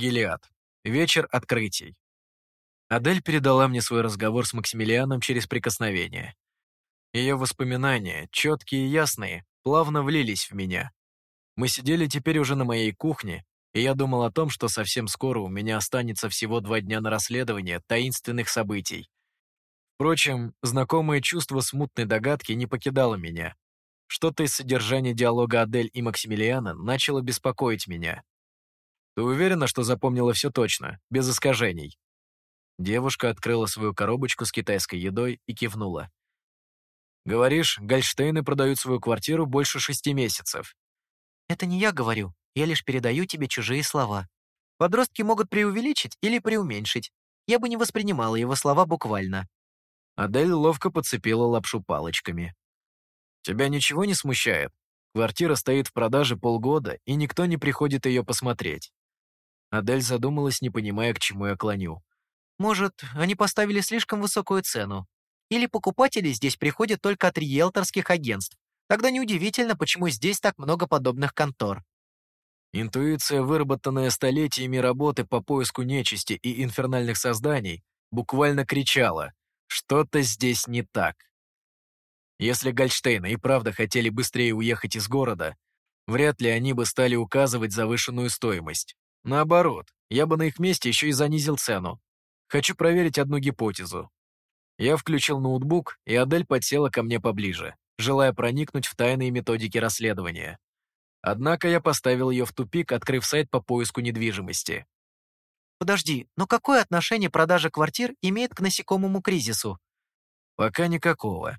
Гелиад. Вечер открытий. Адель передала мне свой разговор с Максимилианом через прикосновение. Ее воспоминания, четкие и ясные, плавно влились в меня. Мы сидели теперь уже на моей кухне, и я думал о том, что совсем скоро у меня останется всего два дня на расследование таинственных событий. Впрочем, знакомое чувство смутной догадки не покидало меня. Что-то из содержания диалога Адель и Максимилиана начало беспокоить меня. Ты уверена, что запомнила все точно, без искажений?» Девушка открыла свою коробочку с китайской едой и кивнула. «Говоришь, Гольштейны продают свою квартиру больше шести месяцев». «Это не я говорю, я лишь передаю тебе чужие слова. Подростки могут преувеличить или преуменьшить. Я бы не воспринимала его слова буквально». Адель ловко подцепила лапшу палочками. «Тебя ничего не смущает? Квартира стоит в продаже полгода, и никто не приходит ее посмотреть. Адель задумалась, не понимая, к чему я клоню. «Может, они поставили слишком высокую цену? Или покупатели здесь приходят только от риэлторских агентств? Тогда неудивительно, почему здесь так много подобных контор». Интуиция, выработанная столетиями работы по поиску нечисти и инфернальных созданий, буквально кричала «Что-то здесь не так». Если Гольштейны и правда хотели быстрее уехать из города, вряд ли они бы стали указывать завышенную стоимость. Наоборот, я бы на их месте еще и занизил цену. Хочу проверить одну гипотезу. Я включил ноутбук, и Адель подсела ко мне поближе, желая проникнуть в тайные методики расследования. Однако я поставил ее в тупик, открыв сайт по поиску недвижимости. «Подожди, но какое отношение продажа квартир имеет к насекомому кризису?» «Пока никакого.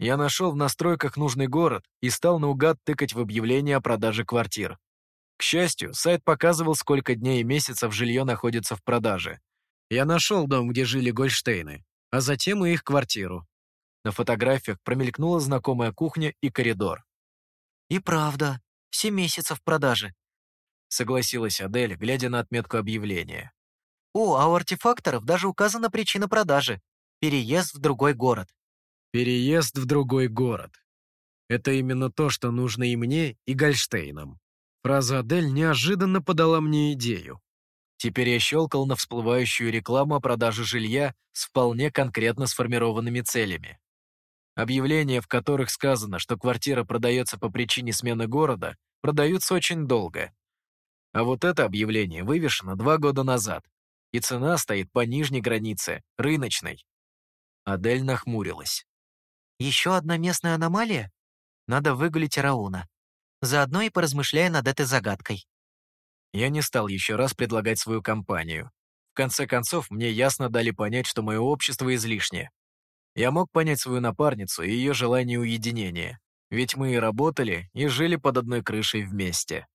Я нашел в настройках нужный город и стал наугад тыкать в объявление о продаже квартир. К счастью, сайт показывал, сколько дней и месяцев жилье находится в продаже. Я нашел дом, где жили Гольштейны, а затем и их квартиру. На фотографиях промелькнула знакомая кухня и коридор. «И правда, семь месяцев в продаже», — согласилась Адель, глядя на отметку объявления. «О, а у артефакторов даже указана причина продажи — переезд в другой город». «Переезд в другой город. Это именно то, что нужно и мне, и Гольштейнам. Фраза Адель неожиданно подала мне идею. Теперь я щелкал на всплывающую рекламу о продаже жилья с вполне конкретно сформированными целями. Объявления, в которых сказано, что квартира продается по причине смены города, продаются очень долго. А вот это объявление вывешено два года назад, и цена стоит по нижней границе, рыночной. Адель нахмурилась. «Еще одна местная аномалия? Надо выгулить Рауна заодно и поразмышляя над этой загадкой. Я не стал еще раз предлагать свою компанию. В конце концов, мне ясно дали понять, что мое общество излишне. Я мог понять свою напарницу и ее желание уединения, ведь мы и работали, и жили под одной крышей вместе.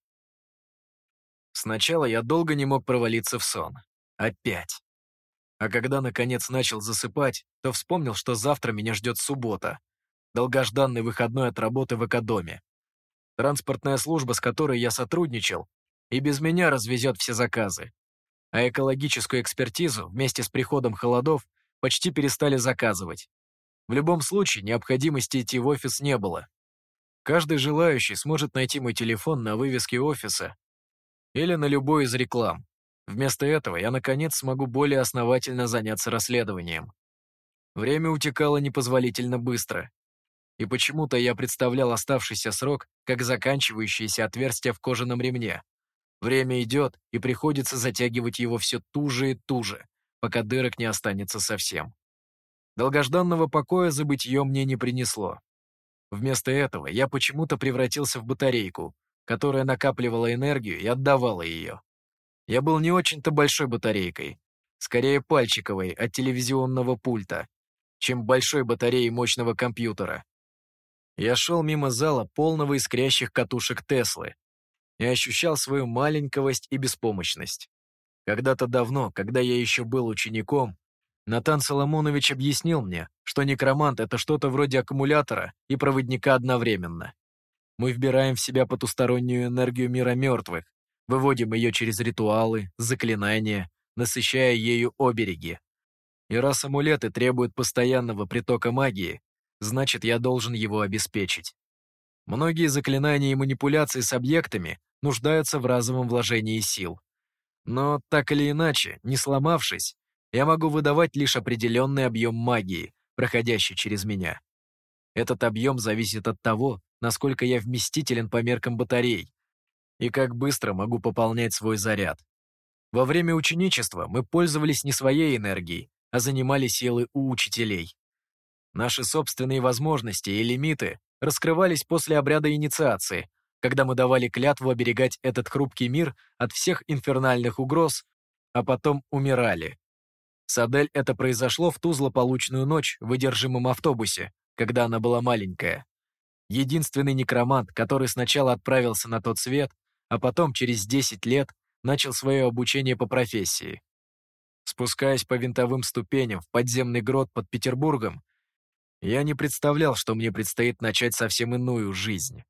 Сначала я долго не мог провалиться в сон. Опять. А когда, наконец, начал засыпать, то вспомнил, что завтра меня ждет суббота, долгожданный выходной от работы в экодоме. Транспортная служба, с которой я сотрудничал, и без меня развезет все заказы. А экологическую экспертизу вместе с приходом холодов почти перестали заказывать. В любом случае, необходимости идти в офис не было. Каждый желающий сможет найти мой телефон на вывеске офиса или на любой из реклам. Вместо этого я, наконец, смогу более основательно заняться расследованием. Время утекало непозволительно быстро, и почему-то я представлял оставшийся срок как заканчивающееся отверстие в кожаном ремне. Время идет, и приходится затягивать его все туже и туже, пока дырок не останется совсем. Долгожданного покоя забытье мне не принесло. Вместо этого я почему-то превратился в батарейку, которая накапливала энергию и отдавала ее. Я был не очень-то большой батарейкой, скорее пальчиковой от телевизионного пульта, чем большой батареей мощного компьютера. Я шел мимо зала, полного искрящих катушек Теслы, и ощущал свою маленьковость и беспомощность. Когда-то давно, когда я еще был учеником, Натан Соломонович объяснил мне, что некромант — это что-то вроде аккумулятора и проводника одновременно. Мы вбираем в себя потустороннюю энергию мира мертвых, выводим ее через ритуалы, заклинания, насыщая ею обереги. И раз амулеты требуют постоянного притока магии, значит, я должен его обеспечить. Многие заклинания и манипуляции с объектами нуждаются в разовом вложении сил. Но так или иначе, не сломавшись, я могу выдавать лишь определенный объем магии, проходящий через меня. Этот объем зависит от того, насколько я вместителен по меркам батарей и как быстро могу пополнять свой заряд. Во время ученичества мы пользовались не своей энергией, а занимали силы у учителей. Наши собственные возможности и лимиты раскрывались после обряда инициации, когда мы давали клятву оберегать этот хрупкий мир от всех инфернальных угроз, а потом умирали. С Адель это произошло в ту злополучную ночь в выдержимом автобусе, когда она была маленькая. Единственный некромант, который сначала отправился на тот свет, а потом через 10 лет начал свое обучение по профессии. Спускаясь по винтовым ступеням в подземный грот под Петербургом, я не представлял, что мне предстоит начать совсем иную жизнь.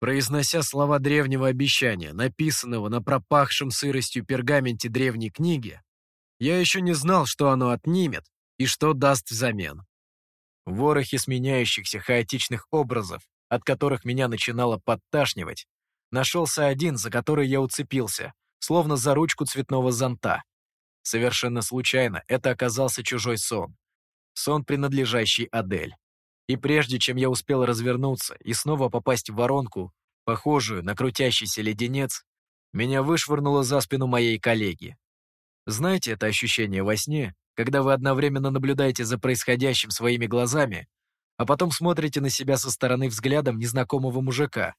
Произнося слова древнего обещания, написанного на пропахшем сыростью пергаменте древней книги, я еще не знал, что оно отнимет и что даст взамен. В ворохе сменяющихся хаотичных образов, от которых меня начинало подташнивать, нашелся один, за который я уцепился, словно за ручку цветного зонта. Совершенно случайно это оказался чужой сон. Сон, принадлежащий Адель. И прежде чем я успел развернуться и снова попасть в воронку, похожую на крутящийся леденец, меня вышвырнуло за спину моей коллеги. Знаете это ощущение во сне, когда вы одновременно наблюдаете за происходящим своими глазами, а потом смотрите на себя со стороны взглядом незнакомого мужика?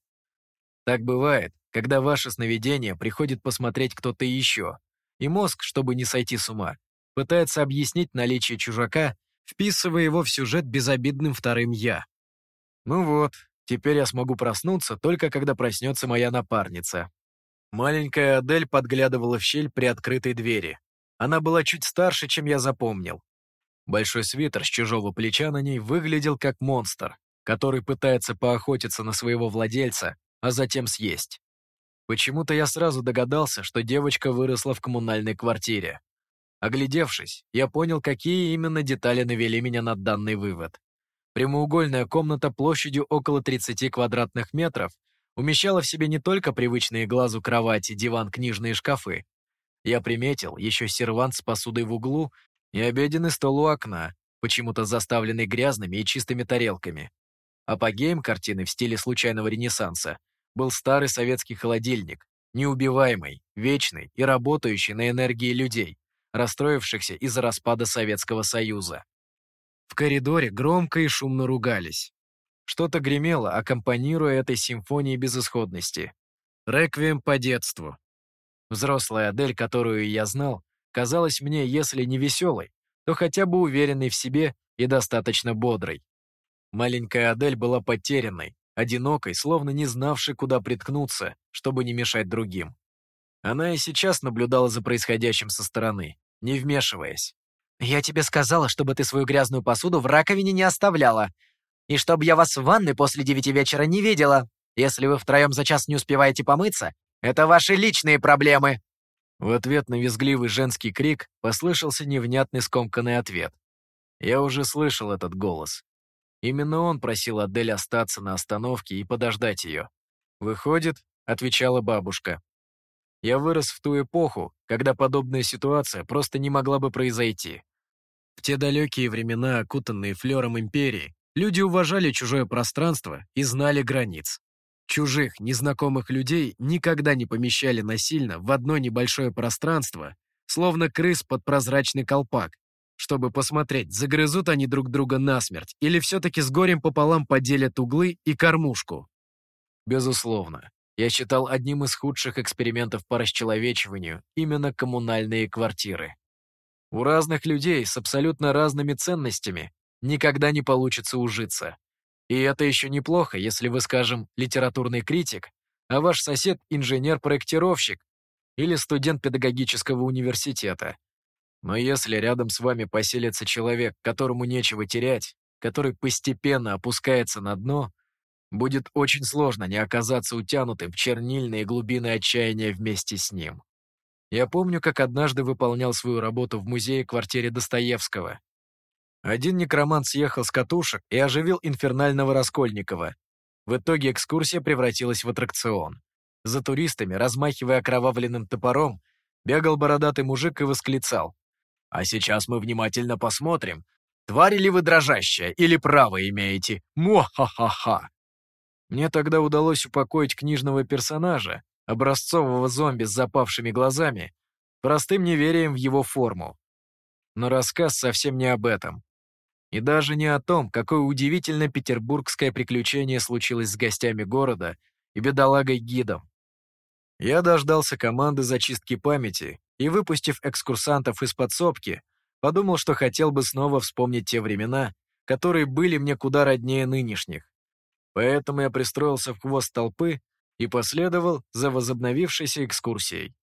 Так бывает, когда ваше сновидение приходит посмотреть кто-то еще, и мозг, чтобы не сойти с ума, пытается объяснить наличие чужака, вписывая его в сюжет безобидным вторым «я». Ну вот, теперь я смогу проснуться только когда проснется моя напарница. Маленькая Адель подглядывала в щель при открытой двери. Она была чуть старше, чем я запомнил. Большой свитер с чужого плеча на ней выглядел как монстр, который пытается поохотиться на своего владельца, а затем съесть. Почему-то я сразу догадался, что девочка выросла в коммунальной квартире. Оглядевшись, я понял, какие именно детали навели меня на данный вывод. Прямоугольная комната площадью около 30 квадратных метров умещала в себе не только привычные глазу кровати, диван, книжные шкафы. Я приметил еще сервант с посудой в углу и обеденный стол у окна, почему-то заставленный грязными и чистыми тарелками. Апогеем картины в стиле случайного ренессанса был старый советский холодильник, неубиваемый, вечный и работающий на энергии людей, расстроившихся из-за распада Советского Союза. В коридоре громко и шумно ругались. Что-то гремело, аккомпанируя этой симфонии безысходности. Реквием по детству. Взрослая Адель, которую я знал, казалась мне, если не веселой, то хотя бы уверенной в себе и достаточно бодрой. Маленькая Адель была потерянной, одинокой, словно не знавшей, куда приткнуться, чтобы не мешать другим. Она и сейчас наблюдала за происходящим со стороны, не вмешиваясь. «Я тебе сказала, чтобы ты свою грязную посуду в раковине не оставляла. И чтобы я вас в ванной после девяти вечера не видела. Если вы втроем за час не успеваете помыться, это ваши личные проблемы!» В ответ на визгливый женский крик послышался невнятный скомканный ответ. Я уже слышал этот голос. Именно он просил Адель остаться на остановке и подождать ее. «Выходит», — отвечала бабушка. «Я вырос в ту эпоху, когда подобная ситуация просто не могла бы произойти. В те далекие времена, окутанные флером империи, Люди уважали чужое пространство и знали границ. Чужих, незнакомых людей никогда не помещали насильно в одно небольшое пространство, словно крыс под прозрачный колпак, чтобы посмотреть, загрызут они друг друга насмерть или все-таки с горем пополам поделят углы и кормушку. Безусловно, я считал одним из худших экспериментов по расчеловечиванию именно коммунальные квартиры. У разных людей с абсолютно разными ценностями никогда не получится ужиться. И это еще неплохо, если вы, скажем, литературный критик, а ваш сосед – инженер-проектировщик или студент педагогического университета. Но если рядом с вами поселится человек, которому нечего терять, который постепенно опускается на дно, будет очень сложно не оказаться утянутым в чернильные глубины отчаяния вместе с ним. Я помню, как однажды выполнял свою работу в музее-квартире Достоевского. Один некромант съехал с катушек и оживил инфернального Раскольникова. В итоге экскурсия превратилась в аттракцион. За туристами, размахивая окровавленным топором, бегал бородатый мужик и восклицал. «А сейчас мы внимательно посмотрим, твари ли вы дрожащая или право имеете? Мо-ха-ха-ха!» Мне тогда удалось упокоить книжного персонажа, образцового зомби с запавшими глазами, простым неверием в его форму. Но рассказ совсем не об этом. И даже не о том, какое удивительно петербургское приключение случилось с гостями города и бедолагой-гидом. Я дождался команды зачистки памяти и, выпустив экскурсантов из подсобки, подумал, что хотел бы снова вспомнить те времена, которые были мне куда роднее нынешних. Поэтому я пристроился в хвост толпы и последовал за возобновившейся экскурсией.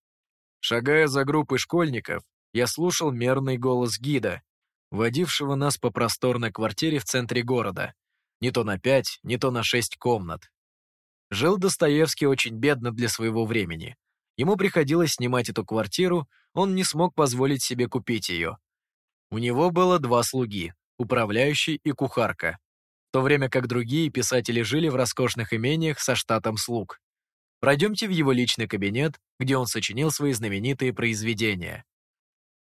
Шагая за группой школьников, я слушал мерный голос гида, водившего нас по просторной квартире в центре города. Не то на пять, не то на шесть комнат. Жил Достоевский очень бедно для своего времени. Ему приходилось снимать эту квартиру, он не смог позволить себе купить ее. У него было два слуги, управляющий и кухарка, в то время как другие писатели жили в роскошных имениях со штатом слуг. Пройдемте в его личный кабинет, где он сочинил свои знаменитые произведения.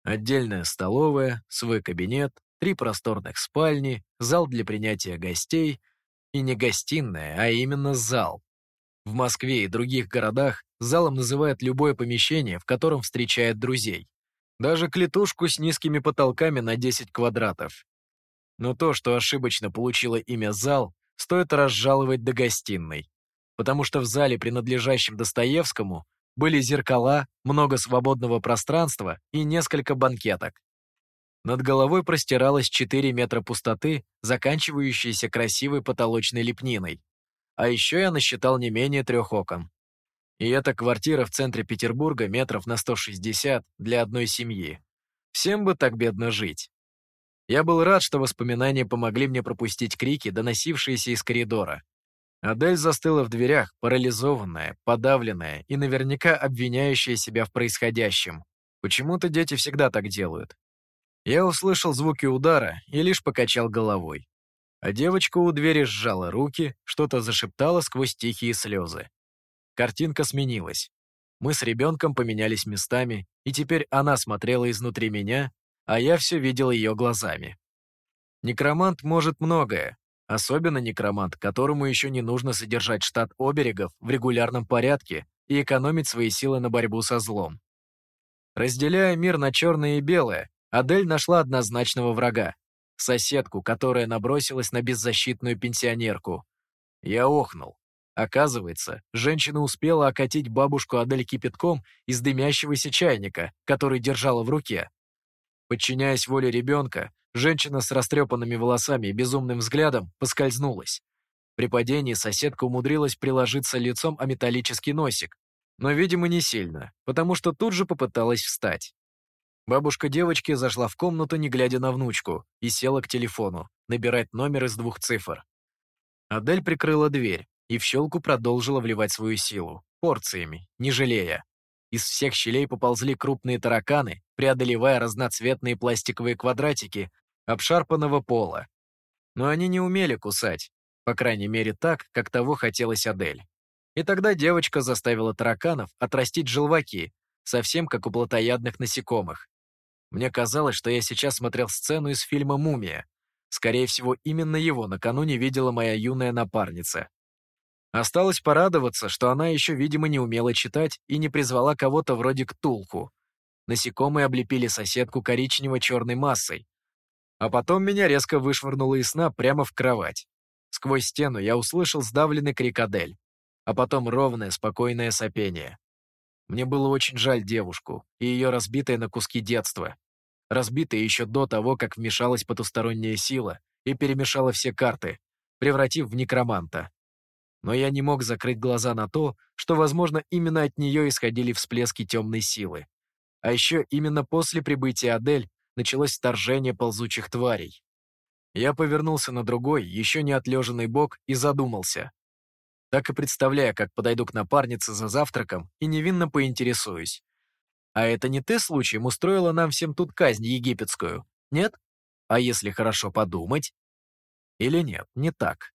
Отдельная столовая, свой кабинет, три просторных спальни, зал для принятия гостей и не гостиная, а именно зал. В Москве и других городах залом называют любое помещение, в котором встречает друзей. Даже клетушку с низкими потолками на 10 квадратов. Но то, что ошибочно получило имя «зал», стоит разжаловать до гостиной. Потому что в зале, принадлежащем Достоевскому, были зеркала, много свободного пространства и несколько банкеток. Над головой простиралось 4 метра пустоты, заканчивающейся красивой потолочной лепниной. А еще я насчитал не менее трех окон. И эта квартира в центре Петербурга метров на 160 для одной семьи. Всем бы так бедно жить. Я был рад, что воспоминания помогли мне пропустить крики, доносившиеся из коридора. Адель застыла в дверях, парализованная, подавленная и наверняка обвиняющая себя в происходящем. Почему-то дети всегда так делают. Я услышал звуки удара и лишь покачал головой. А девочка у двери сжала руки, что-то зашептала сквозь тихие слезы. Картинка сменилась. Мы с ребенком поменялись местами, и теперь она смотрела изнутри меня, а я все видел ее глазами. Некромант может многое, Особенно некромант, которому еще не нужно содержать штат оберегов в регулярном порядке и экономить свои силы на борьбу со злом. Разделяя мир на черное и белое, Адель нашла однозначного врага — соседку, которая набросилась на беззащитную пенсионерку. Я охнул. Оказывается, женщина успела окатить бабушку Адель кипятком из дымящегося чайника, который держала в руке. Подчиняясь воле ребенка, Женщина с растрепанными волосами и безумным взглядом поскользнулась. При падении соседка умудрилась приложиться лицом о металлический носик, но, видимо, не сильно, потому что тут же попыталась встать. Бабушка девочки зашла в комнату, не глядя на внучку, и села к телефону, набирать номер из двух цифр. Адель прикрыла дверь и в щелку продолжила вливать свою силу, порциями, не жалея. Из всех щелей поползли крупные тараканы, преодолевая разноцветные пластиковые квадратики, обшарпанного пола. Но они не умели кусать, по крайней мере так, как того хотелось Адель. И тогда девочка заставила тараканов отрастить желваки, совсем как у плотоядных насекомых. Мне казалось, что я сейчас смотрел сцену из фильма «Мумия». Скорее всего, именно его накануне видела моя юная напарница. Осталось порадоваться, что она еще, видимо, не умела читать и не призвала кого-то вроде Ктулху. Насекомые облепили соседку коричнево-черной массой, а потом меня резко вышвырнуло из сна прямо в кровать. Сквозь стену я услышал сдавленный крик Адель, а потом ровное, спокойное сопение. Мне было очень жаль девушку и ее разбитое на куски детство. Разбитое еще до того, как вмешалась потусторонняя сила и перемешала все карты, превратив в некроманта. Но я не мог закрыть глаза на то, что, возможно, именно от нее исходили всплески темной силы. А еще именно после прибытия Адель началось вторжение ползучих тварей. Я повернулся на другой, еще не отлеженный бок и задумался. Так и представляя, как подойду к напарнице за завтраком и невинно поинтересуюсь. «А это не ты случаем устроила нам всем тут казнь египетскую, нет? А если хорошо подумать?» Или нет, не так.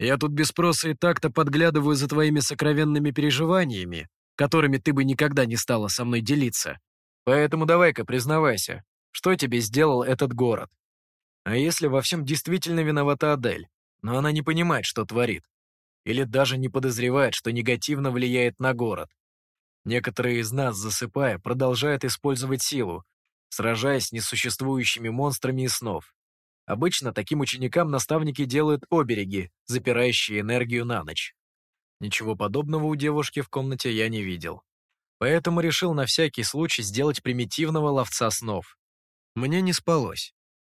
Я тут без спроса и так-то подглядываю за твоими сокровенными переживаниями. которыми ты бы никогда не стала со мной делиться. Поэтому давай-ка признавайся, что тебе сделал этот город? А если во всем действительно виновата Адель, но она не понимает, что творит? Или даже не подозревает, что негативно влияет на город? Некоторые из нас, засыпая, продолжают использовать силу, сражаясь с несуществующими монстрами из снов. Обычно таким ученикам наставники делают обереги, запирающие энергию на ночь. Ничего подобного у девушки в комнате я не видел. Поэтому решил на всякий случай сделать примитивного ловца снов. Мне не спалось.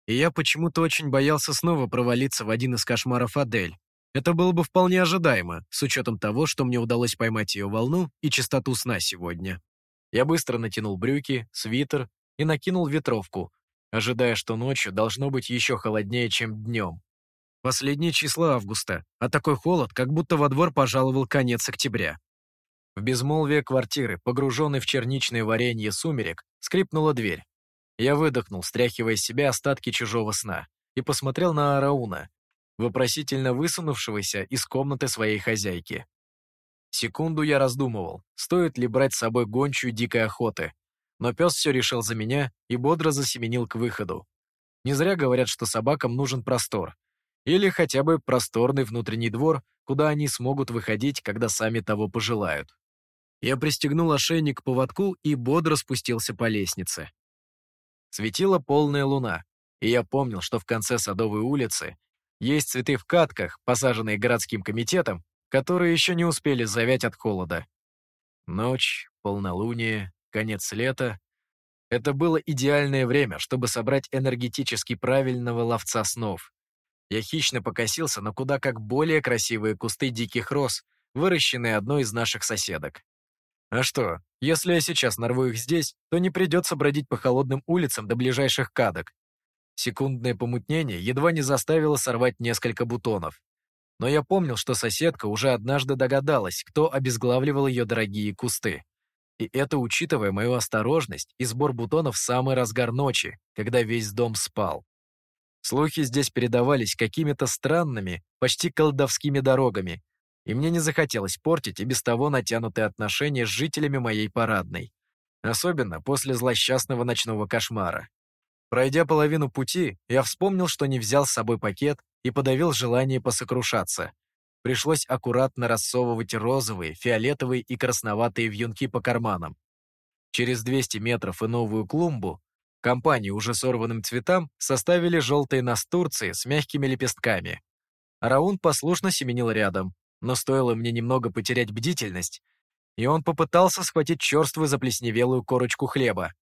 И я почему-то очень боялся снова провалиться в один из кошмаров Адель. Это было бы вполне ожидаемо, с учетом того, что мне удалось поймать ее волну и частоту сна сегодня. Я быстро натянул брюки, свитер и накинул ветровку, ожидая, что ночью должно быть еще холоднее, чем днем. Последние числа августа, а такой холод, как будто во двор пожаловал конец октября. В безмолвие квартиры, погруженной в черничное варенье сумерек, скрипнула дверь. Я выдохнул, стряхивая с себя остатки чужого сна, и посмотрел на Арауна, вопросительно высунувшегося из комнаты своей хозяйки. Секунду я раздумывал, стоит ли брать с собой гончую дикой охоты, но пес все решил за меня и бодро засеменил к выходу. Не зря говорят, что собакам нужен простор. Или хотя бы просторный внутренний двор, куда они смогут выходить, когда сами того пожелают. Я пристегнул ошейник к поводку и бодро спустился по лестнице. Светила полная луна, и я помнил, что в конце Садовой улицы есть цветы в катках, посаженные городским комитетом, которые еще не успели завять от холода. Ночь, полнолуние, конец лета. Это было идеальное время, чтобы собрать энергетически правильного ловца снов. Я хищно покосился на куда как более красивые кусты диких роз, выращенные одной из наших соседок. А что, если я сейчас нарву их здесь, то не придется бродить по холодным улицам до ближайших кадок. Секундное помутнение едва не заставило сорвать несколько бутонов. Но я помнил, что соседка уже однажды догадалась, кто обезглавливал ее дорогие кусты. И это учитывая мою осторожность и сбор бутонов в самый разгар ночи, когда весь дом спал. Слухи здесь передавались какими-то странными, почти колдовскими дорогами, и мне не захотелось портить и без того натянутые отношения с жителями моей парадной. Особенно после злосчастного ночного кошмара. Пройдя половину пути, я вспомнил, что не взял с собой пакет и подавил желание посокрушаться. Пришлось аккуратно рассовывать розовые, фиолетовые и красноватые вьюнки по карманам. Через 200 метров и новую клумбу компании уже сорванным цветам составили желтые настурции с мягкими лепестками. Раун послушно семенил рядом, но стоило мне немного потерять бдительность, и он попытался схватить черствую заплесневелую корочку хлеба.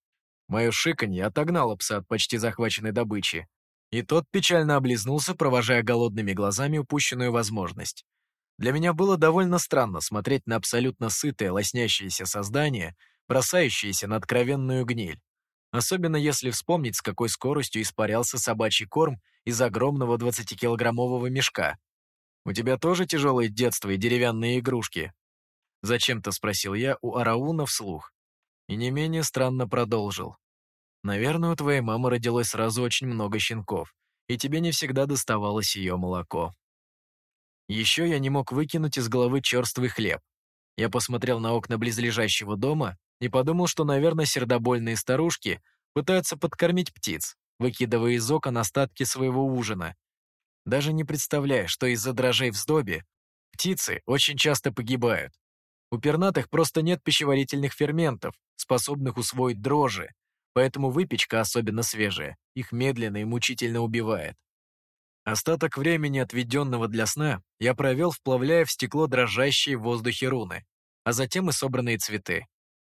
Мое шиканье отогнало пса от почти захваченной добычи, и тот печально облизнулся, провожая голодными глазами упущенную возможность. Для меня было довольно странно смотреть на абсолютно сытое, лоснящееся создание, бросающееся на откровенную гниль. Особенно если вспомнить, с какой скоростью испарялся собачий корм из огромного 20-килограммового мешка. «У тебя тоже тяжелое детство и деревянные игрушки?» Зачем-то спросил я у Арауна вслух. И не менее странно продолжил. «Наверное, у твоей мамы родилось сразу очень много щенков, и тебе не всегда доставалось ее молоко». Еще я не мог выкинуть из головы черствый хлеб. Я посмотрел на окна близлежащего дома и подумал, что, наверное, сердобольные старушки пытаются подкормить птиц, выкидывая из окон остатки своего ужина, даже не представляя, что из-за дрожжей в сдобе птицы очень часто погибают. У пернатых просто нет пищеварительных ферментов, способных усвоить дрожжи, поэтому выпечка, особенно свежая, их медленно и мучительно убивает. Остаток времени, отведенного для сна, я провел, вплавляя в стекло дрожащие в воздухе руны, а затем и собранные цветы.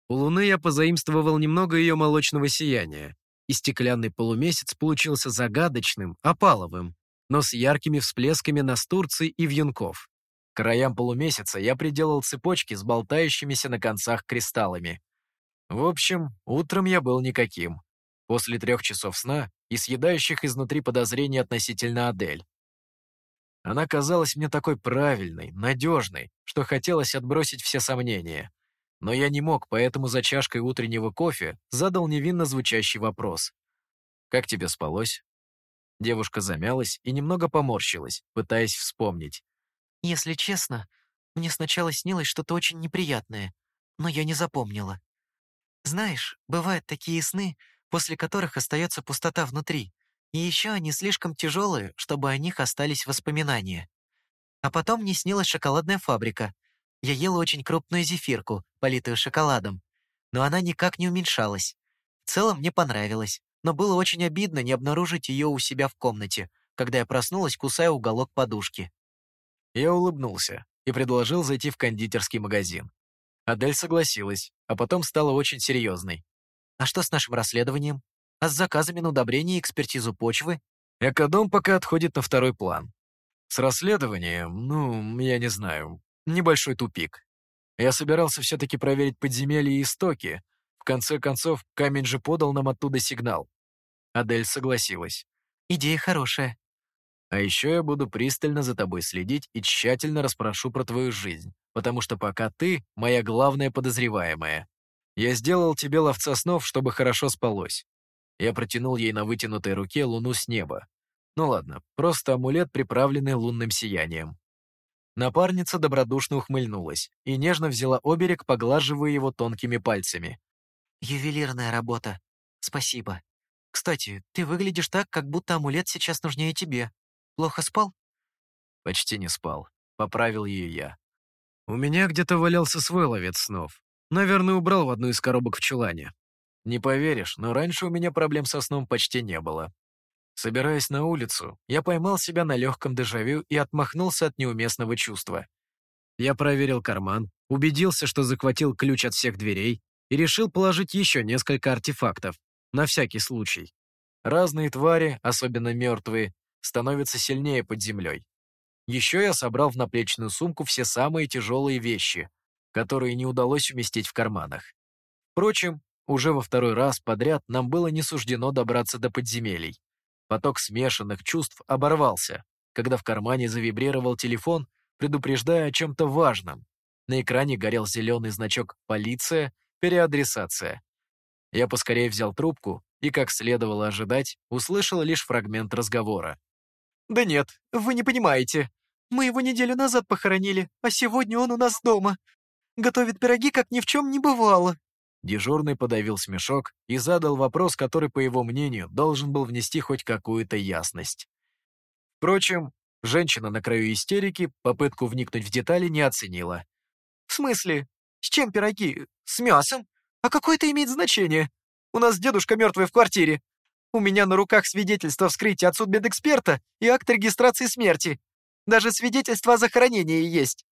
У Луны я позаимствовал немного ее молочного сияния, и стеклянный полумесяц получился загадочным, опаловым, но с яркими всплесками настурций и вьюнков. К краям полумесяца я приделал цепочки с болтающимися на концах кристаллами. В общем, утром я был никаким. После трех часов сна и съедающих изнутри подозрений относительно Адель. Она казалась мне такой правильной, надежной, что хотелось отбросить все сомнения. Но я не мог, поэтому за чашкой утреннего кофе задал невинно звучащий вопрос. «Как тебе спалось?» Девушка замялась и немного поморщилась, пытаясь вспомнить. «Если честно, мне сначала снилось что-то очень неприятное. но я не запомнила. Знаешь, бывают такие сны, после которых остается пустота внутри, и еще они слишком тяжелые, чтобы о них остались воспоминания. А потом мне снилась шоколадная фабрика. Я ела очень крупную зефирку, политую шоколадом, но она никак не уменьшалась. В целом мне понравилось, но было очень обидно не обнаружить ее у себя в комнате, когда я проснулась, кусая уголок подушки. Я улыбнулся и предложил зайти в кондитерский магазин. Адель согласилась, а потом стала очень серьезной. «А что с нашим расследованием? А с заказами на удобрение и экспертизу почвы?» Экодом пока отходит на второй план. С расследованием, ну, я не знаю, небольшой тупик. Я собирался все-таки проверить подземелья и истоки. В конце концов, камень же подал нам оттуда сигнал. Адель согласилась. «Идея хорошая». «А еще я буду пристально за тобой следить и тщательно расспрошу про твою жизнь, потому что пока ты — моя главная подозреваемая. Я сделал тебе ловца снов, чтобы хорошо спалось». Я протянул ей на вытянутой руке луну с неба. Ну ладно, просто амулет, приправленный лунным сиянием. Напарница добродушно ухмыльнулась и нежно взяла оберег, поглаживая его тонкими пальцами. «Ювелирная работа. Спасибо. Кстати, ты выглядишь так, как будто амулет сейчас нужнее тебе. Плохо спал?» «Почти не спал», — поправил ее я. «У меня где-то валялся свой ловец снов. Наверное, убрал в одну из коробок в чулане. Не поверишь, но раньше у меня проблем со сном почти не было. Собираясь на улицу, я поймал себя на легком дежавю и отмахнулся от неуместного чувства. Я проверил карман, убедился, что захватил ключ от всех дверей и решил положить еще несколько артефактов, на всякий случай. Разные твари, особенно мертвые, становятся сильнее под землей. Еще я собрал в наплечную сумку все самые тяжелые вещи, которые не удалось уместить в карманах. Впрочем, уже во второй раз подряд нам было не суждено добраться до подземелий. Поток смешанных чувств оборвался, когда в кармане завибрировал телефон, предупреждая о чем-то важном. На экране горел зеленый значок «Полиция», «Переадресация». Я поскорее взял трубку и, как следовало ожидать, услышал лишь фрагмент разговора. «Да нет, вы не понимаете. Мы его неделю назад похоронили, а сегодня он у нас дома. Готовит пироги, как ни в чем не бывало». Дежурный подавил смешок и задал вопрос, который, по его мнению, должен был внести хоть какую-то ясность. Впрочем, женщина на краю истерики попытку вникнуть в детали не оценила. «В смысле? С чем пироги? С мясом? А какое это имеет значение? У нас дедушка мертвый в квартире. У меня на руках свидетельство вскрытия от судмедэксперта и акт регистрации смерти. Даже свидетельство о захоронении есть.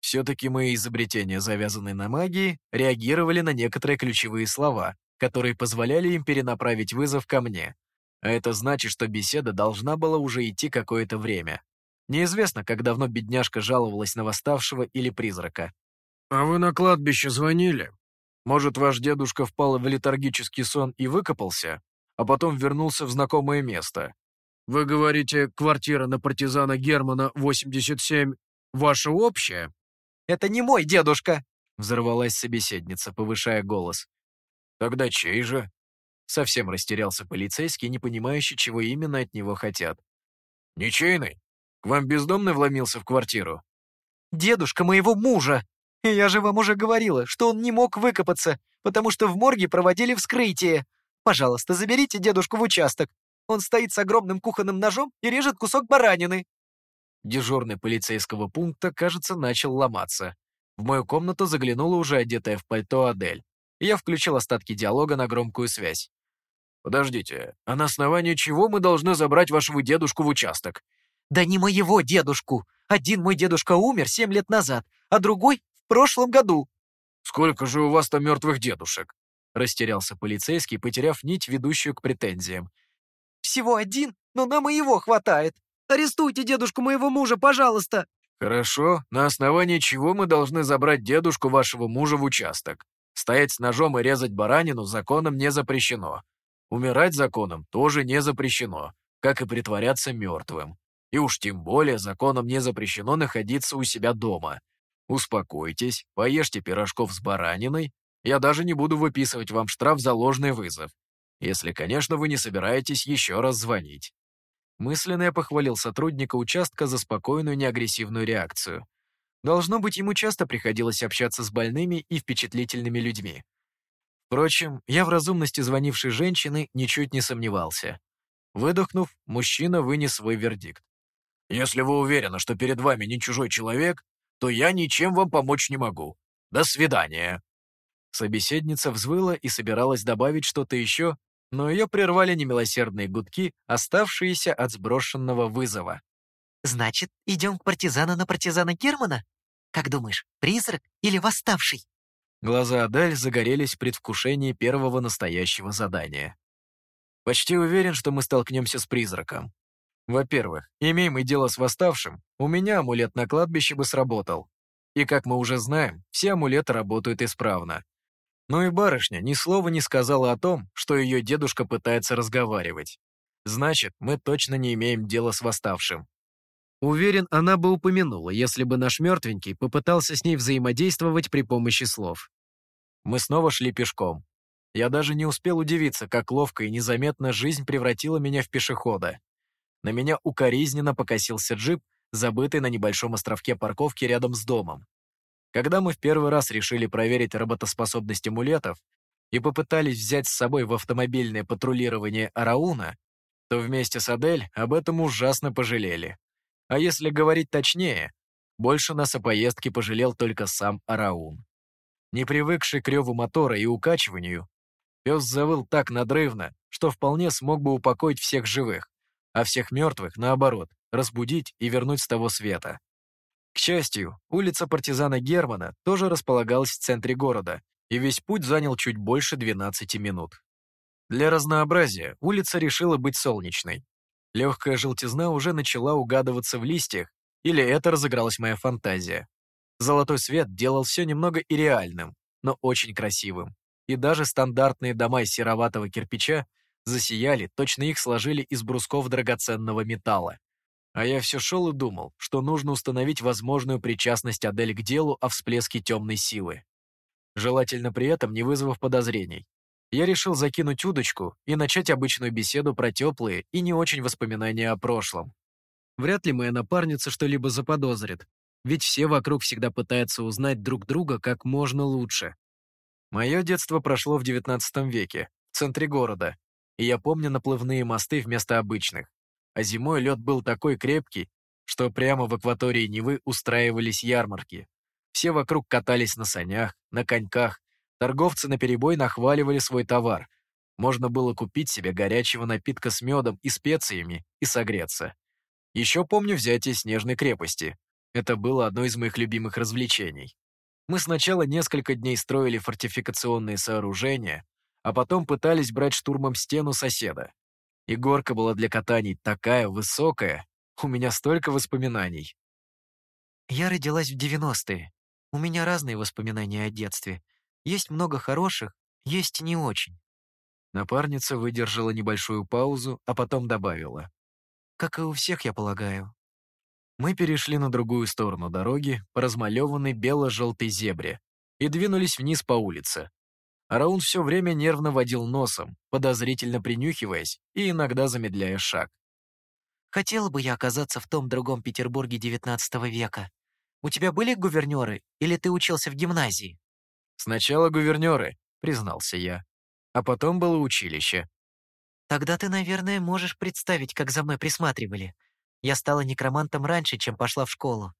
Все-таки мои изобретения, завязанные на магии, реагировали на некоторые ключевые слова, которые позволяли им перенаправить вызов ко мне. А это значит, что беседа должна была уже идти какое-то время. Неизвестно, как давно бедняжка жаловалась на восставшего или призрака. «А вы на кладбище звонили? Может, ваш дедушка впал в летаргический сон и выкопался, а потом вернулся в знакомое место? Вы говорите, квартира на партизана Германа, 87, ваша общая?» Это не мой дедушка!» Взорвалась собеседница, повышая голос. «Тогда чей же?» Совсем растерялся полицейский, не понимающий, чего именно от него хотят. «Ничейный? К вам бездомный вломился в квартиру?» «Дедушка моего мужа! Я же вам уже говорила, что он не мог выкопаться, потому что в морге проводили вскрытие. Пожалуйста, заберите дедушку в участок. Он стоит с огромным кухонным ножом и режет кусок баранины». Дежурный полицейского пункта, кажется, начал ломаться. В мою комнату заглянула уже одетая в пальто Адель. Я включил остатки диалога на громкую связь. «Подождите, а на основании чего мы должны забрать вашего дедушку в участок?» «Да не моего дедушку. Один мой дедушка умер семь лет назад, а другой — в прошлом году». «Сколько же у вас там мертвых дедушек?» Растерялся полицейский, потеряв нить, ведущую к претензиям. «Всего один, но нам и его хватает. Арестуйте дедушку моего мужа, пожалуйста!» «Хорошо. На основании чего мы должны забрать дедушку вашего мужа в участок? Стоять с ножом и резать баранину законом не запрещено. Умирать законом тоже не запрещено, как и притворяться мертвым. И уж тем более законом не запрещено находиться у себя дома. Успокойтесь, поешьте пирожков с бараниной. Я даже не буду выписывать вам штраф за ложный вызов. Если, конечно, вы не собираетесь еще раз звонить. Мысленно я похвалил сотрудника участка за спокойную неагрессивную реакцию. Должно быть, ему часто приходилось общаться с больными и впечатлительными людьми. Впрочем, я в разумности звонившей женщины ничуть не сомневался. Выдохнув, мужчина вынес свой вердикт. «Если вы уверены, что перед вами не чужой человек, то я ничем вам помочь не могу. До свидания». Собеседница взвыла и собиралась добавить что-то еще, но ее прервали немилосердные гудки, оставшиеся от сброшенного вызова. «Значит, идем к партизану на партизана Германа? Как думаешь, призрак или восставший?» Глаза Адель загорелись в предвкушении первого настоящего задания. «Почти уверен, что мы столкнемся с призраком. Во-первых, имеем мы дело с восставшим, у меня амулет на кладбище бы сработал. И, как мы уже знаем, все амулеты работают исправно. Ну и барышня ни слова не сказала о том, что ее дедушка пытается разговаривать. Значит, мы точно не имеем дела с восставшим. Уверен, она бы упомянула, если бы наш мертвенький попытался с ней взаимодействовать при помощи слов. Мы снова шли пешком. Я даже не успел удивиться, как ловко и незаметно жизнь превратила меня в пешехода. На меня укоризненно покосился джип, забытый на небольшом островке парковки рядом с домом. Когда мы в первый раз решили проверить работоспособность амулетов и попытались взять с собой в автомобильное патрулирование Арауна, то вместе с Адель об этом ужасно пожалели. А если говорить точнее, больше нас о поездке пожалел только сам Араун. Не привыкший к реву мотора и укачиванию, пес завыл так надрывно, что вполне смог бы упокоить всех живых, а всех мертвых, наоборот, разбудить и вернуть с того света. К счастью, улица партизана Германа тоже располагалась в центре города, и весь путь занял чуть больше 12 минут. Для разнообразия улица решила быть солнечной, Легкая желтизна уже начала угадываться в листьях, или это разыгралась моя фантазия. Золотой свет делал все немного и реальным, но очень красивым. И даже стандартные дома из сероватого кирпича засияли, точно их сложили из брусков драгоценного металла. А я все шел и думал, что нужно установить возможную причастность Адель к делу о всплеске темной силы. Желательно при этом не вызвав подозрений я решил закинуть удочку и начать обычную беседу про теплые и не очень воспоминания о прошлом. Вряд ли моя напарница что-либо заподозрит, ведь все вокруг всегда пытаются узнать друг друга как можно лучше. Мое детство прошло в XIX веке, в центре города, и я помню наплывные мосты вместо обычных. А зимой лед был такой крепкий, что прямо в акватории Невы устраивались ярмарки. Все вокруг катались на санях, на коньках, Торговцы наперебой нахваливали свой товар. Можно было купить себе горячего напитка с медом и специями и согреться. Еще помню взятие Снежной крепости. Это было одно из моих любимых развлечений. Мы сначала несколько дней строили фортификационные сооружения, а потом пытались брать штурмом стену соседа. И горка была для катаний такая высокая, у меня столько воспоминаний. Я родилась в 90-е. У меня разные воспоминания о детстве. Есть много хороших, есть не очень». Напарница выдержала небольшую паузу, а потом добавила. «Как и у всех, я полагаю». Мы перешли на другую сторону дороги, по размалеванной бело-желтой зебре, и двинулись вниз по улице. Араун все время нервно водил носом, подозрительно принюхиваясь и иногда замедляя шаг. «Хотела бы я оказаться в том другом Петербурге XIX века. У тебя были гувернеры, или ты учился в гимназии?» «Сначала гувернеры», — признался я. «А потом было училище». «Тогда ты, наверное, можешь представить, как за мной присматривали. Я стала некромантом раньше, чем пошла в школу.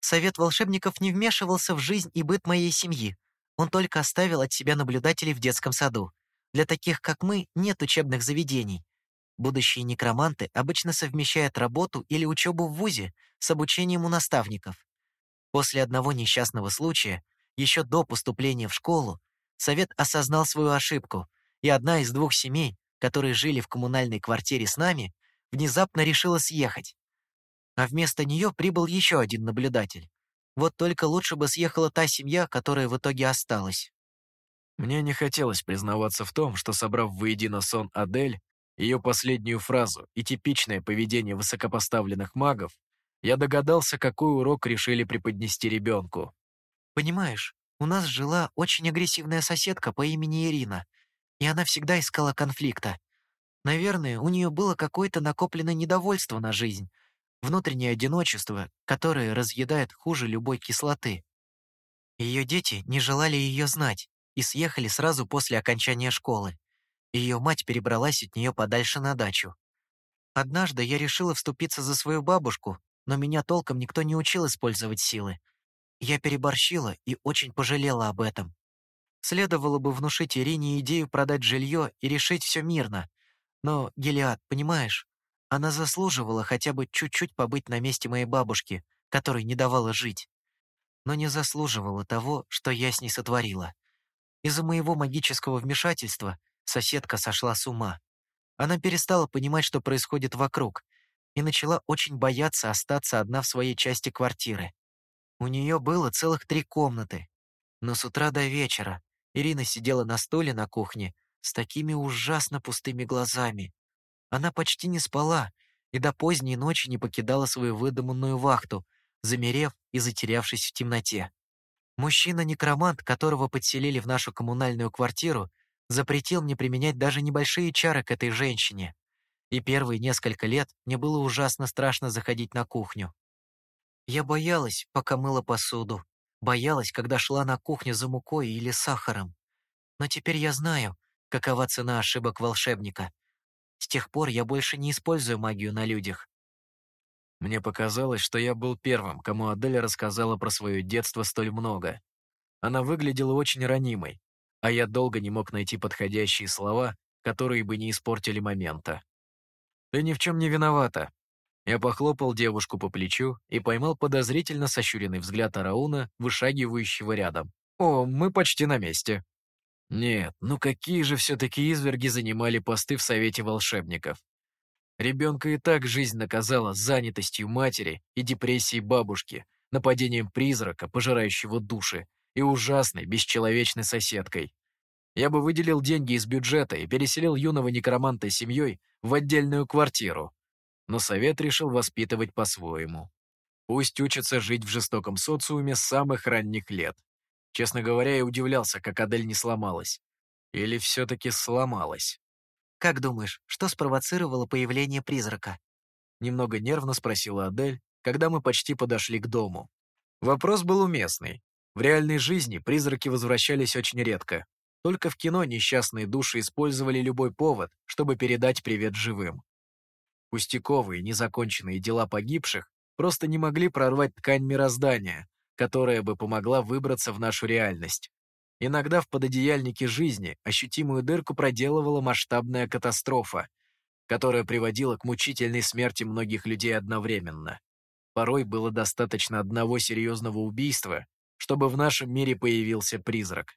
Совет волшебников не вмешивался в жизнь и быт моей семьи. Он только оставил от себя наблюдателей в детском саду. Для таких, как мы, нет учебных заведений. Будущие некроманты обычно совмещают работу или учебу в ВУЗе с обучением у наставников. После одного несчастного случая еще до поступления в школу, совет осознал свою ошибку, и одна из двух семей, которые жили в коммунальной квартире с нами, внезапно решила съехать. А вместо нее прибыл еще один наблюдатель. Вот только лучше бы съехала та семья, которая в итоге осталась. Мне не хотелось признаваться в том, что, собрав воедино сон Адель, ее последнюю фразу и типичное поведение высокопоставленных магов, я догадался, какой урок решили преподнести ребенку. Понимаешь, у нас жила очень агрессивная соседка по имени Ирина, и она всегда искала конфликта. Наверное, у нее было какое-то накопленное недовольство на жизнь. Внутреннее одиночество, которое разъедает хуже любой кислоты. Ее дети не желали ее знать и съехали сразу после окончания школы. Ее мать перебралась от нее подальше на дачу. Однажды я решила вступиться за свою бабушку, но меня толком никто не учил использовать силы. Я переборщила и очень пожалела об этом. Следовало бы внушить Ирине идею продать жилье и решить все мирно. Но, Гелиад, понимаешь, она заслуживала хотя бы чуть-чуть побыть на месте моей бабушки, которой не давала жить. Но не заслуживала того, что я с ней сотворила. Из-за моего магического вмешательства соседка сошла с ума. Она перестала понимать, что происходит вокруг, и начала очень бояться остаться одна в своей части квартиры. У нее было целых три комнаты. Но с утра до вечера Ирина сидела на стуле на кухне с такими ужасно пустыми глазами. Она почти не спала и до поздней ночи не покидала свою выдуманную вахту, замерев и затерявшись в темноте. Мужчина-некромант, которого подселили в нашу коммунальную квартиру, запретил мне применять даже небольшие чары к этой женщине. И первые несколько лет мне было ужасно страшно заходить на кухню. Я боялась, пока мыла посуду. Боялась, когда шла на кухню за мукой или сахаром. Но теперь я знаю, какова цена ошибок волшебника. С тех пор я больше не использую магию на людях. Мне показалось, что я был первым, кому Адель рассказала про свое детство столь много. Она выглядела очень ранимой, а я долго не мог найти подходящие слова, которые бы не испортили момента. «Ты ни в чем не виновата». Я похлопал девушку по плечу и поймал подозрительно сощуренный взгляд Арауна, вышагивающего рядом. «О, мы почти на месте». Нет, ну какие же все-таки изверги занимали посты в Совете волшебников? Ребенка и так жизнь наказала занятостью матери и депрессией бабушки, нападением призрака, пожирающего души, и ужасной, бесчеловечной соседкой. Я бы выделил деньги из бюджета и переселил юного некроманта с семьей в отдельную квартиру. Но совет решил воспитывать по-своему. Пусть учится жить в жестоком социуме с самых ранних лет. Честно говоря, я удивлялся, как Адель не сломалась. Или все-таки сломалась. «Как думаешь, что спровоцировало появление призрака?» Немного нервно спросила Адель, когда мы почти подошли к дому. Вопрос был уместный. В реальной жизни призраки возвращались очень редко. Только в кино несчастные души использовали любой повод, чтобы передать привет живым. Пустяковые, незаконченные дела погибших просто не могли прорвать ткань мироздания, которая бы помогла выбраться в нашу реальность. Иногда в пододеяльнике жизни ощутимую дырку проделывала масштабная катастрофа, которая приводила к мучительной смерти многих людей одновременно. Порой было достаточно одного серьезного убийства, чтобы в нашем мире появился призрак.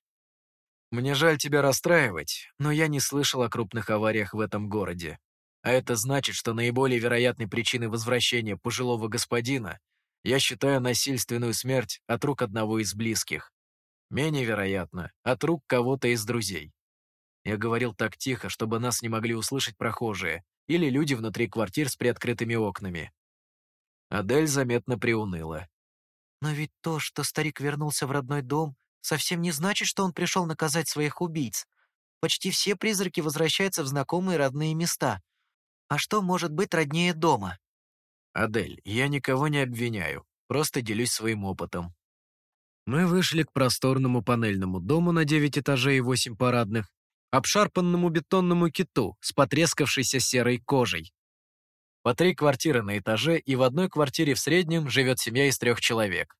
Мне жаль тебя расстраивать, но я не слышал о крупных авариях в этом городе. А это значит, что наиболее вероятной причиной возвращения пожилого господина я считаю насильственную смерть от рук одного из близких. Менее вероятно, от рук кого-то из друзей. Я говорил так тихо, чтобы нас не могли услышать прохожие или люди внутри квартир с приоткрытыми окнами. Адель заметно приуныла. Но ведь то, что старик вернулся в родной дом, совсем не значит, что он пришел наказать своих убийц. Почти все призраки возвращаются в знакомые родные места. А что может быть роднее дома? Адель, я никого не обвиняю, просто делюсь своим опытом. Мы вышли к просторному панельному дому на 9 этажей и 8 парадных, обшарпанному бетонному киту с потрескавшейся серой кожей. По три квартиры на этаже, и в одной квартире в среднем живет семья из трех человек.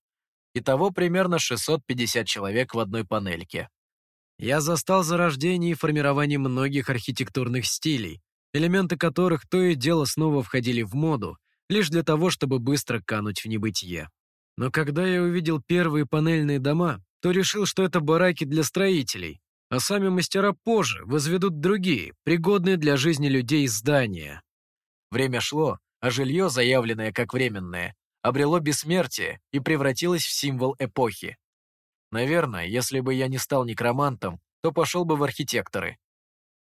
Итого примерно 650 человек в одной панельке. Я застал зарождение и формирование многих архитектурных стилей, элементы которых то и дело снова входили в моду, лишь для того, чтобы быстро кануть в небытие. Но когда я увидел первые панельные дома, то решил, что это бараки для строителей, а сами мастера позже возведут другие, пригодные для жизни людей здания. Время шло, а жилье, заявленное как временное, обрело бессмертие и превратилось в символ эпохи. Наверное, если бы я не стал некромантом, то пошел бы в архитекторы.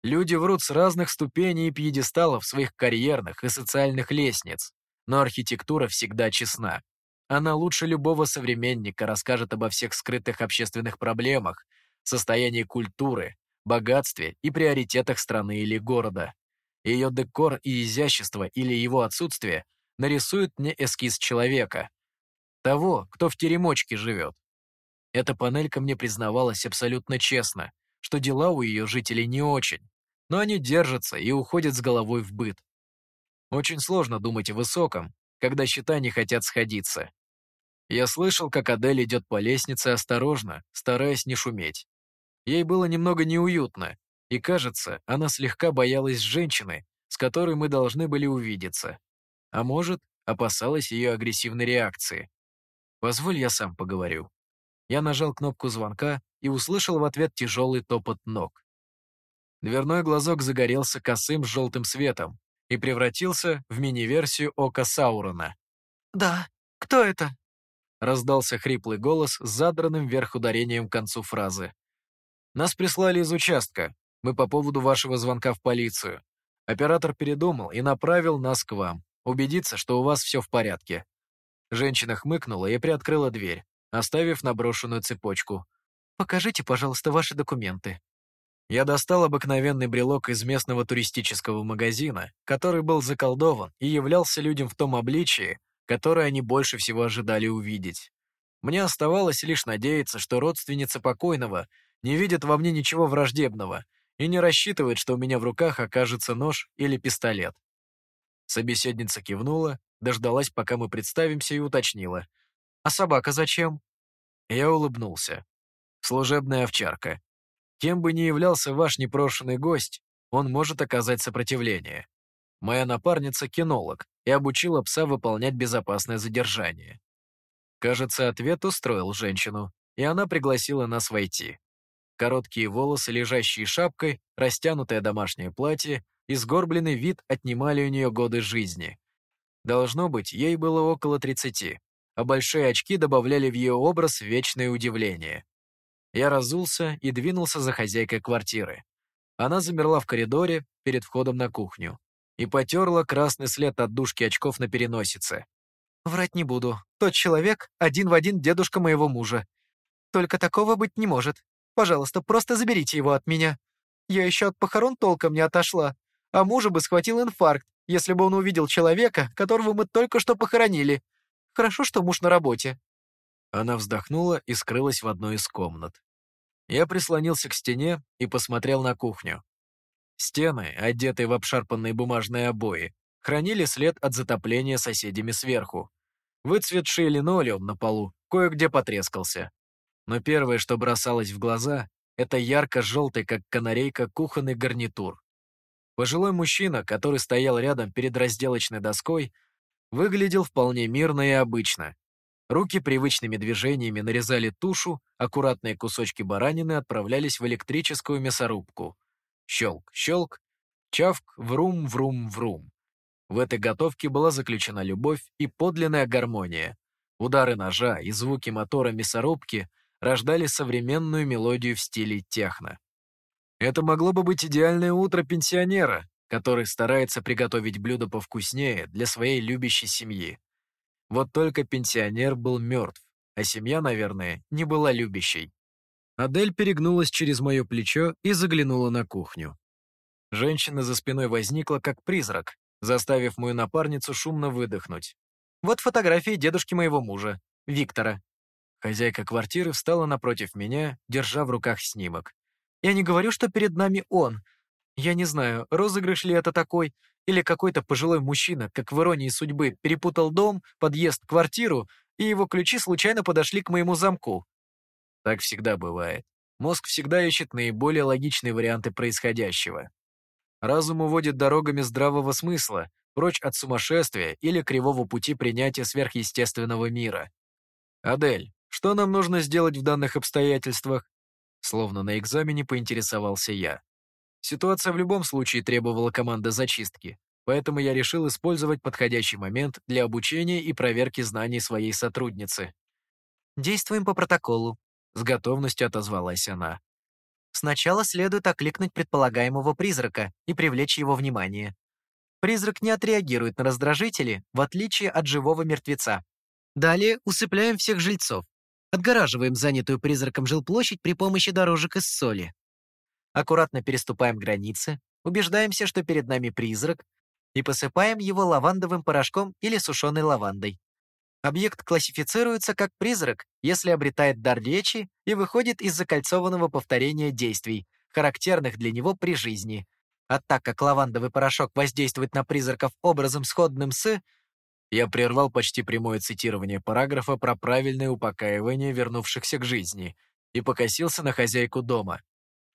Люди врут с разных ступеней и пьедесталов своих карьерных и социальных лестниц, но архитектура всегда честна. Она лучше любого современника расскажет обо всех скрытых общественных проблемах, состоянии культуры, богатстве и приоритетах страны или города. Ее декор и изящество или его отсутствие нарисует мне эскиз человека. Того, кто в теремочке живет. Эта панелька мне признавалась абсолютно честно, что дела у ее жителей не очень, но они держатся и уходят с головой в быт. Очень сложно думать о высоком, когда счета не хотят сходиться. Я слышал, как Адель идет по лестнице осторожно, стараясь не шуметь. Ей было немного неуютно, и, кажется, она слегка боялась женщины, с которой мы должны были увидеться. А может, опасалась ее агрессивной реакции. «Позволь, я сам поговорю». Я нажал кнопку звонка и услышал в ответ тяжелый топот ног. Дверной глазок загорелся косым желтым светом и превратился в мини-версию ока Саурона. «Да, кто это?» Раздался хриплый голос с задранным вверх ударением к концу фразы. «Нас прислали из участка. Мы по поводу вашего звонка в полицию. Оператор передумал и направил нас к вам, убедиться, что у вас все в порядке». Женщина хмыкнула и приоткрыла дверь, оставив наброшенную цепочку. «Покажите, пожалуйста, ваши документы». Я достал обыкновенный брелок из местного туристического магазина, который был заколдован и являлся людям в том обличии, которое они больше всего ожидали увидеть. Мне оставалось лишь надеяться, что родственница покойного не видит во мне ничего враждебного и не рассчитывает, что у меня в руках окажется нож или пистолет. Собеседница кивнула, дождалась, пока мы представимся, и уточнила. «А собака зачем?» Я улыбнулся. «Служебная овчарка. Кем бы ни являлся ваш непрошенный гость, он может оказать сопротивление. Моя напарница – кинолог и обучила пса выполнять безопасное задержание. Кажется, ответ устроил женщину, и она пригласила нас войти. Короткие волосы, лежащие шапкой, растянутое домашнее платье и сгорбленный вид отнимали у нее годы жизни. Должно быть, ей было около 30, а большие очки добавляли в ее образ вечное удивление. Я разулся и двинулся за хозяйкой квартиры. Она замерла в коридоре перед входом на кухню и потерла красный след от дужки очков на переносице. «Врать не буду. Тот человек один в один дедушка моего мужа. Только такого быть не может. Пожалуйста, просто заберите его от меня. Я еще от похорон толком не отошла, а мужа бы схватил инфаркт, если бы он увидел человека, которого мы только что похоронили. Хорошо, что муж на работе. Она вздохнула и скрылась в одной из комнат. Я прислонился к стене и посмотрел на кухню. Стены, одетые в обшарпанные бумажные обои, хранили след от затопления соседями сверху. Выцветший линолеум на полу кое-где потрескался. Но первое, что бросалось в глаза, это ярко-желтый, как канарейка, кухонный гарнитур. Пожилой мужчина, который стоял рядом перед разделочной доской, выглядел вполне мирно и обычно, Руки привычными движениями нарезали тушу, аккуратные кусочки баранины отправлялись в электрическую мясорубку. Щелк, щелк, чавк, врум, врум, врум. В этой готовке была заключена любовь и подлинная гармония. Удары ножа и звуки мотора мясорубки рождали современную мелодию в стиле техно. Это могло бы быть идеальное утро пенсионера, который старается приготовить блюдо повкуснее для своей любящей семьи. Вот только пенсионер был мертв, а семья, наверное, не была любящей. Адель перегнулась через мое плечо и заглянула на кухню. Женщина за спиной возникла, как призрак, заставив мою напарницу шумно выдохнуть. «Вот фотографии дедушки моего мужа, Виктора». Хозяйка квартиры встала напротив меня, держа в руках снимок. «Я не говорю, что перед нами он. Я не знаю, розыгрыш ли это такой, или какой-то пожилой мужчина, как в иронии судьбы, перепутал дом, подъезд, квартиру, и его ключи случайно подошли к моему замку. Так всегда бывает. Мозг всегда ищет наиболее логичные варианты происходящего. Разум уводит дорогами здравого смысла, прочь от сумасшествия или кривого пути принятия сверхъестественного мира. «Адель, что нам нужно сделать в данных обстоятельствах?» Словно на экзамене поинтересовался я. Ситуация в любом случае требовала команды зачистки, поэтому я решил использовать подходящий момент для обучения и проверки знаний своей сотрудницы. «Действуем по протоколу», — с готовностью отозвалась она. «Сначала следует окликнуть предполагаемого призрака и привлечь его внимание. Призрак не отреагирует на раздражители, в отличие от живого мертвеца. Далее усыпляем всех жильцов. Отгораживаем занятую призраком жилплощадь при помощи дорожек из соли. Аккуратно переступаем границы, убеждаемся, что перед нами призрак, и посыпаем его лавандовым порошком или сушеной лавандой. Объект классифицируется как призрак, если обретает дар речи и выходит из закольцованного повторения действий, характерных для него при жизни. А так как лавандовый порошок воздействует на призраков образом сходным с... Я прервал почти прямое цитирование параграфа про правильное упокаивание вернувшихся к жизни и покосился на хозяйку дома.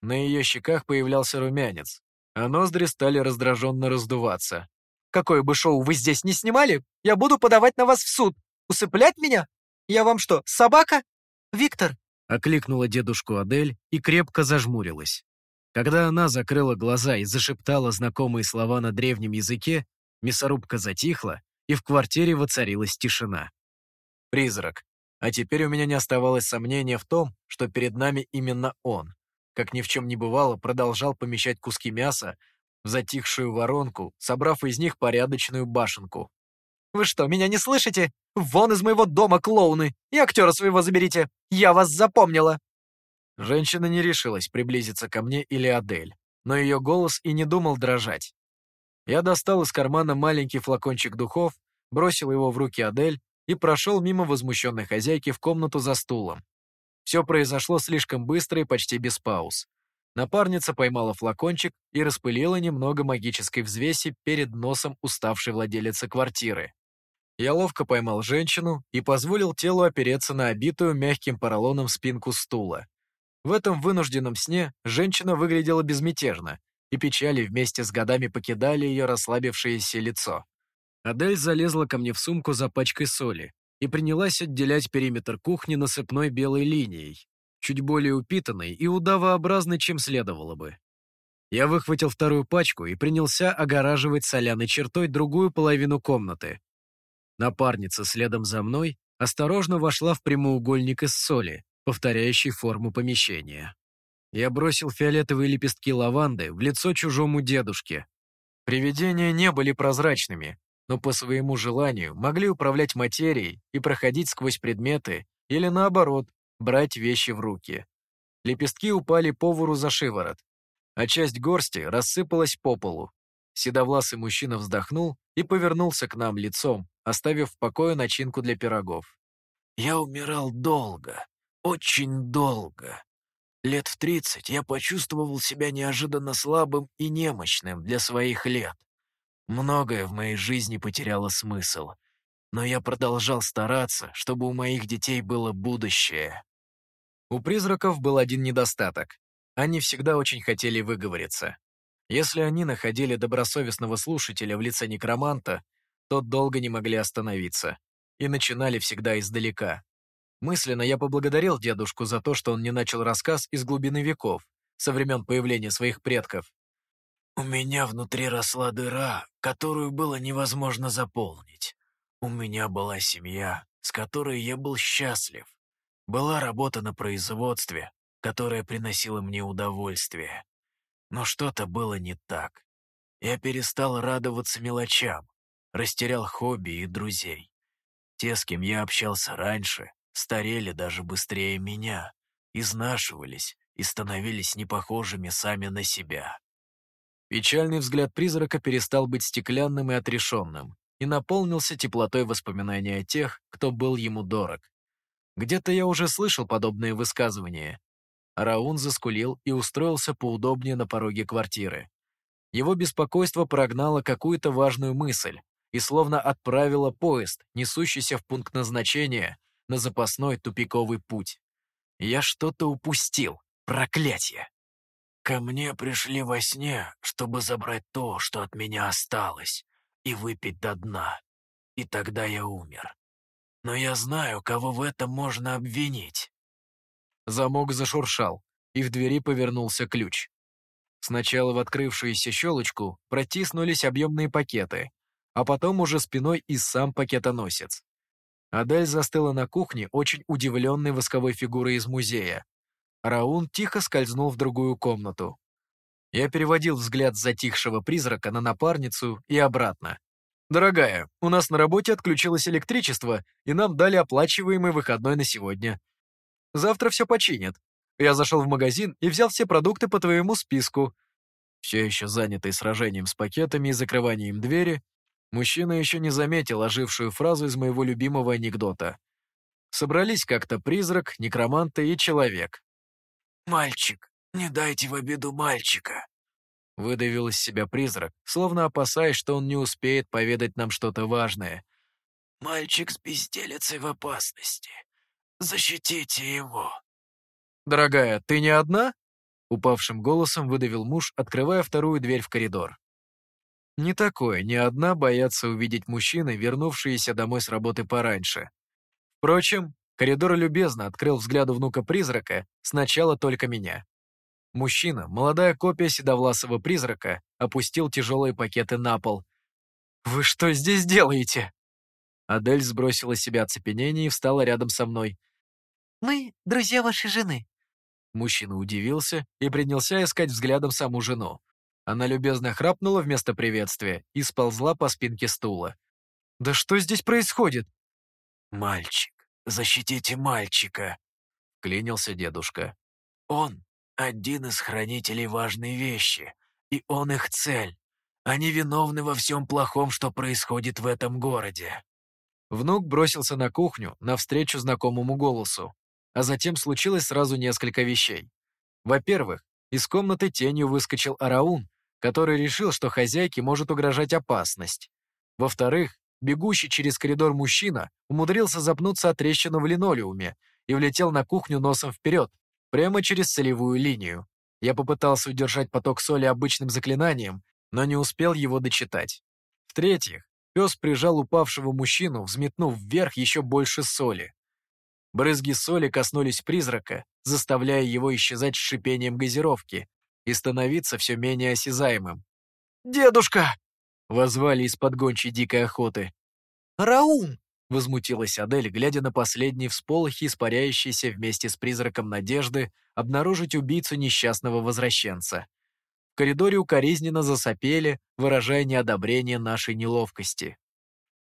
На ее щеках появлялся румянец, а ноздри стали раздраженно раздуваться. «Какое бы шоу вы здесь не снимали, я буду подавать на вас в суд. Усыплять меня? Я вам что, собака? Виктор!» Окликнула дедушку Адель и крепко зажмурилась. Когда она закрыла глаза и зашептала знакомые слова на древнем языке, мясорубка затихла, и в квартире воцарилась тишина. «Призрак. А теперь у меня не оставалось сомнения в том, что перед нами именно он как ни в чем не бывало, продолжал помещать куски мяса в затихшую воронку, собрав из них порядочную башенку. «Вы что, меня не слышите? Вон из моего дома, клоуны! И актера своего заберите! Я вас запомнила!» Женщина не решилась приблизиться ко мне или Адель, но ее голос и не думал дрожать. Я достал из кармана маленький флакончик духов, бросил его в руки Адель и прошел мимо возмущенной хозяйки в комнату за стулом. Все произошло слишком быстро и почти без пауз. Напарница поймала флакончик и распылила немного магической взвеси перед носом уставшей владелицы квартиры. Я ловко поймал женщину и позволил телу опереться на обитую мягким поролоном спинку стула. В этом вынужденном сне женщина выглядела безмятежно, и печали вместе с годами покидали ее расслабившееся лицо. Адель залезла ко мне в сумку за пачкой соли, и принялась отделять периметр кухни насыпной белой линией, чуть более упитанной и удавообразной, чем следовало бы. Я выхватил вторую пачку и принялся огораживать соляной чертой другую половину комнаты. Напарница следом за мной осторожно вошла в прямоугольник из соли, повторяющий форму помещения. Я бросил фиолетовые лепестки лаванды в лицо чужому дедушке. Привидения не были прозрачными, но по своему желанию могли управлять материей и проходить сквозь предметы или, наоборот, брать вещи в руки. Лепестки упали повару за шиворот, а часть горсти рассыпалась по полу. Седовласый мужчина вздохнул и повернулся к нам лицом, оставив в покое начинку для пирогов. «Я умирал долго, очень долго. Лет в тридцать я почувствовал себя неожиданно слабым и немощным для своих лет. Многое в моей жизни потеряло смысл, но я продолжал стараться, чтобы у моих детей было будущее. У призраков был один недостаток. Они всегда очень хотели выговориться. Если они находили добросовестного слушателя в лице некроманта, то долго не могли остановиться и начинали всегда издалека. Мысленно я поблагодарил дедушку за то, что он не начал рассказ из глубины веков, со времен появления своих предков, у меня внутри росла дыра, которую было невозможно заполнить. У меня была семья, с которой я был счастлив. Была работа на производстве, которая приносила мне удовольствие. Но что-то было не так. Я перестал радоваться мелочам, растерял хобби и друзей. Те, с кем я общался раньше, старели даже быстрее меня, изнашивались и становились непохожими сами на себя. Печальный взгляд призрака перестал быть стеклянным и отрешенным и наполнился теплотой воспоминания о тех, кто был ему дорог. Где-то я уже слышал подобные высказывания. Раун заскулил и устроился поудобнее на пороге квартиры. Его беспокойство прогнало какую-то важную мысль и словно отправило поезд, несущийся в пункт назначения, на запасной тупиковый путь. Я что-то упустил. Проклятье! Ко мне пришли во сне, чтобы забрать то, что от меня осталось, и выпить до дна. И тогда я умер. Но я знаю, кого в этом можно обвинить. Замок зашуршал, и в двери повернулся ключ. Сначала в открывшуюся щелочку протиснулись объемные пакеты, а потом уже спиной и сам пакетоносец. Адель застыла на кухне очень удивленной восковой фигурой из музея, Раун тихо скользнул в другую комнату. Я переводил взгляд затихшего призрака на напарницу и обратно. «Дорогая, у нас на работе отключилось электричество, и нам дали оплачиваемый выходной на сегодня. Завтра все починят. Я зашел в магазин и взял все продукты по твоему списку. Все еще занятый сражением с пакетами и закрыванием двери, мужчина еще не заметил ожившую фразу из моего любимого анекдота. Собрались как-то призрак, некроманты и человек. «Мальчик, не дайте в обиду мальчика», Выдавил из себя призрак, словно опасаясь, что он не успеет поведать нам что-то важное. «Мальчик с безделицей в опасности. Защитите его». «Дорогая, ты не одна?» Упавшим голосом выдавил муж, открывая вторую дверь в коридор. Не такое, не одна боятся увидеть мужчины, вернувшиеся домой с работы пораньше. Впрочем, коридор любезно открыл взгляду внука-призрака сначала только меня. Мужчина, молодая копия седовласого призрака, опустил тяжелые пакеты на пол. «Вы что здесь делаете?» Адель сбросила с себя оцепенение и встала рядом со мной. «Мы друзья вашей жены». Мужчина удивился и принялся искать взглядом саму жену. Она любезно храпнула вместо приветствия и сползла по спинке стула. «Да что здесь происходит?» «Мальчик, защитите мальчика», — клянился дедушка. «Он один из хранителей важной вещи, и он их цель. Они виновны во всем плохом, что происходит в этом городе». Внук бросился на кухню, навстречу знакомому голосу. А затем случилось сразу несколько вещей. Во-первых, из комнаты тенью выскочил Араун, который решил, что хозяйке может угрожать опасность. Во-вторых, бегущий через коридор мужчина умудрился запнуться о трещину в линолеуме и влетел на кухню носом вперед, прямо через целевую линию. Я попытался удержать поток соли обычным заклинанием, но не успел его дочитать. В-третьих, пес прижал упавшего мужчину, взметнув вверх еще больше соли. Брызги соли коснулись призрака, заставляя его исчезать с шипением газировки и становиться все менее осязаемым. «Дедушка!» — возвали из-под гончей дикой охоты. «Раум!» — возмутилась Адель, глядя на последние всполохи, испаряющиеся вместе с призраком надежды обнаружить убийцу несчастного возвращенца. В коридоре укоризненно засопели, выражая неодобрение нашей неловкости.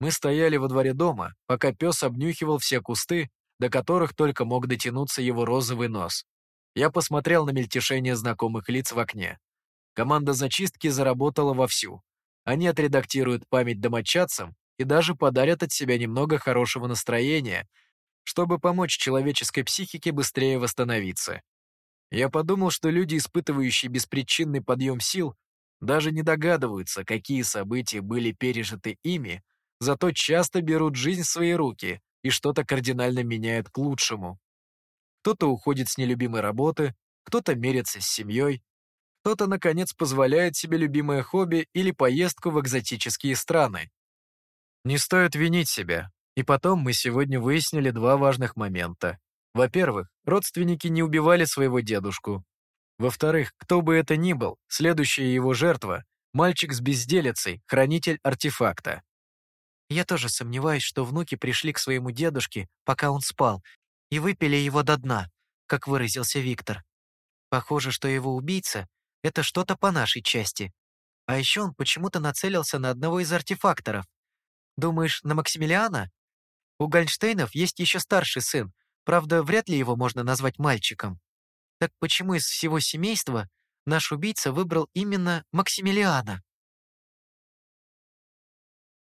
Мы стояли во дворе дома, пока пес обнюхивал все кусты, до которых только мог дотянуться его розовый нос. Я посмотрел на мельтешение знакомых лиц в окне. Команда зачистки заработала вовсю. Они отредактируют память домочадцам и даже подарят от себя немного хорошего настроения, чтобы помочь человеческой психике быстрее восстановиться. Я подумал, что люди, испытывающие беспричинный подъем сил, даже не догадываются, какие события были пережиты ими, зато часто берут жизнь в свои руки и что-то кардинально меняют к лучшему. Кто-то уходит с нелюбимой работы, кто-то мерится с семьей, кто-то, наконец, позволяет себе любимое хобби или поездку в экзотические страны, не стоит винить себя. И потом мы сегодня выяснили два важных момента. Во-первых, родственники не убивали своего дедушку. Во-вторых, кто бы это ни был, следующая его жертва – мальчик с безделицей, хранитель артефакта. Я тоже сомневаюсь, что внуки пришли к своему дедушке, пока он спал, и выпили его до дна, как выразился Виктор. Похоже, что его убийца – это что-то по нашей части. А еще он почему-то нацелился на одного из артефакторов. Думаешь, на Максимилиана? У Гольнштейнов есть еще старший сын, правда, вряд ли его можно назвать мальчиком. Так почему из всего семейства наш убийца выбрал именно Максимилиана?